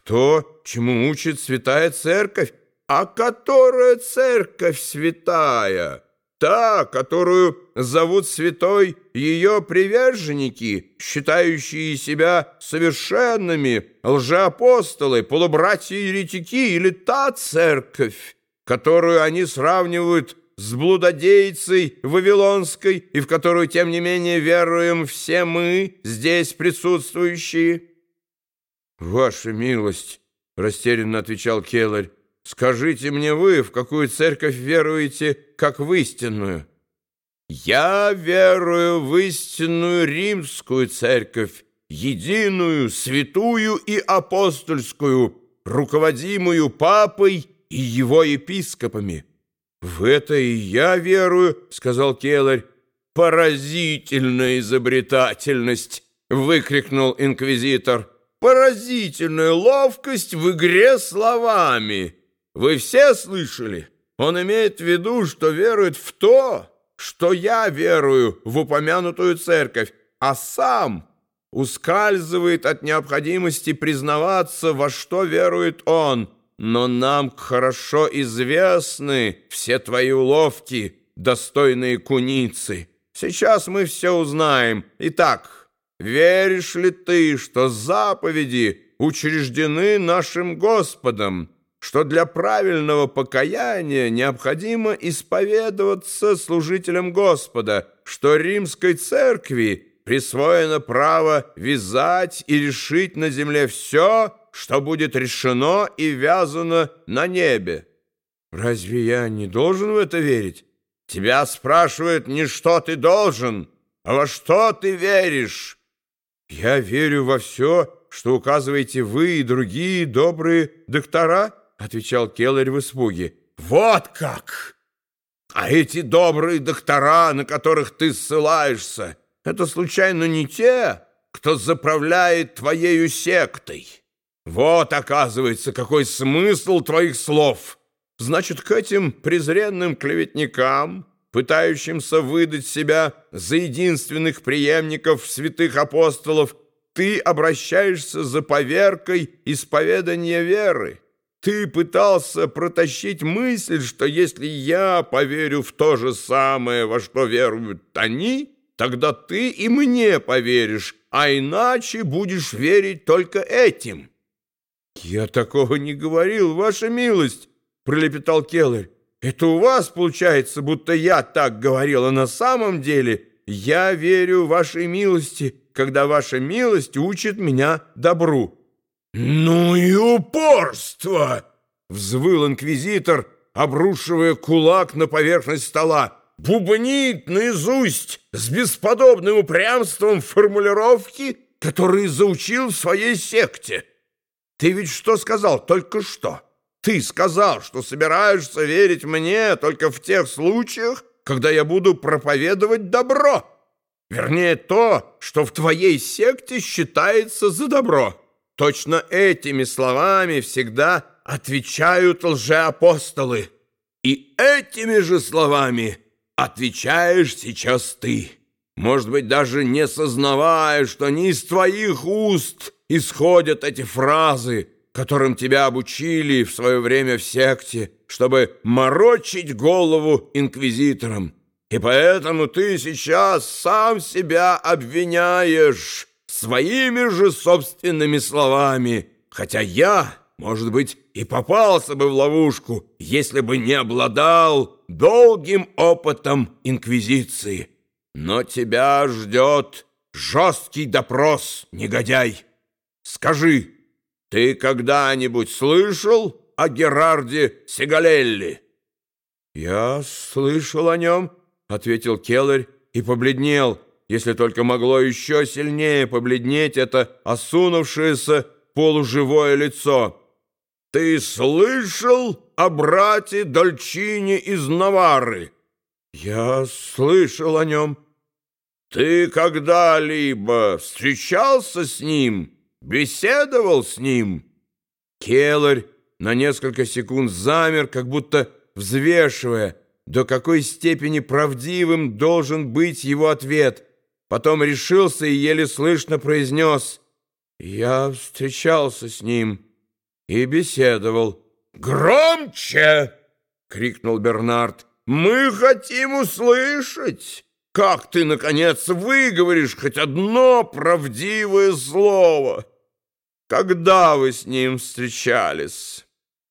в то, чему учит святая церковь. А которая церковь святая? Та, которую зовут святой ее приверженники, считающие себя совершенными, лжеапостолы, полубратья-еретики, или та церковь, которую они сравнивают с блудодейцей Вавилонской и в которую, тем не менее, веруем все мы, здесь присутствующие? «Ваша милость», — растерянно отвечал Келларь, «скажите мне вы, в какую церковь веруете, как в истинную?» «Я верую в истинную римскую церковь, единую, святую и апостольскую, руководимую папой и его епископами». «В это и я верую», — сказал Келларь. «Поразительная изобретательность!» — выкрикнул инквизитор. «Поразительная ловкость в игре словами! Вы все слышали? Он имеет в виду, что верует в то, что я верую в упомянутую церковь, а сам ускальзывает от необходимости признаваться, во что верует он» но нам хорошо известны все твои уловки, достойные куницы. Сейчас мы все узнаем. Итак, веришь ли ты, что заповеди учреждены нашим Господом, что для правильного покаяния необходимо исповедоваться служителям Господа, что римской церкви присвоено право вязать и решить на земле все, что будет решено и вязано на небе. Разве я не должен в это верить? Тебя спрашивают не что ты должен, а во что ты веришь. Я верю во все, что указываете вы и другие добрые доктора, отвечал Келлер в испуге. Вот как! А эти добрые доктора, на которых ты ссылаешься, это случайно не те, кто заправляет твоею сектой? Вот, оказывается, какой смысл твоих слов. Значит, к этим презренным клеветникам, пытающимся выдать себя за единственных преемников святых апостолов, ты обращаешься за поверкой исповедания веры. Ты пытался протащить мысль, что если я поверю в то же самое, во что веруют они, тогда ты и мне поверишь, а иначе будешь верить только этим». «Я такого не говорил, ваша милость!» — пролепетал Келлер. «Это у вас получается, будто я так говорил, а на самом деле я верю вашей милости, когда ваша милость учит меня добру». «Ну и упорство!» — взвыл инквизитор, обрушивая кулак на поверхность стола. «Бубнит наизусть с бесподобным упрямством формулировки, которые заучил в своей секте». Ты ведь что сказал только что? Ты сказал, что собираешься верить мне только в тех случаях, когда я буду проповедовать добро. Вернее, то, что в твоей секте считается за добро. Точно этими словами всегда отвечают лжеапостолы. И этими же словами отвечаешь сейчас ты. Может быть, даже не сознавая, что не из твоих уст – исходят эти фразы, которым тебя обучили в свое время в секте, чтобы морочить голову инквизиторам. И поэтому ты сейчас сам себя обвиняешь своими же собственными словами, хотя я, может быть, и попался бы в ловушку, если бы не обладал долгим опытом инквизиции. Но тебя ждет жесткий допрос, негодяй. Скажи, ты когда-нибудь слышал о Герарде Сигалелли?» «Я слышал о нем», — ответил Келлер и побледнел, если только могло еще сильнее побледнеть это осунувшееся полуживое лицо. «Ты слышал о брате Дольчине из Навары?» «Я слышал о нем». «Ты когда-либо встречался с ним?» Беседовал с ним?» Келлер на несколько секунд замер, как будто взвешивая, до какой степени правдивым должен быть его ответ. Потом решился и еле слышно произнес «Я встречался с ним». и беседовал. «Громче!» — крикнул Бернард. «Мы хотим услышать, как ты, наконец, выговоришь хоть одно правдивое слово. Когда вы с ним встречались?»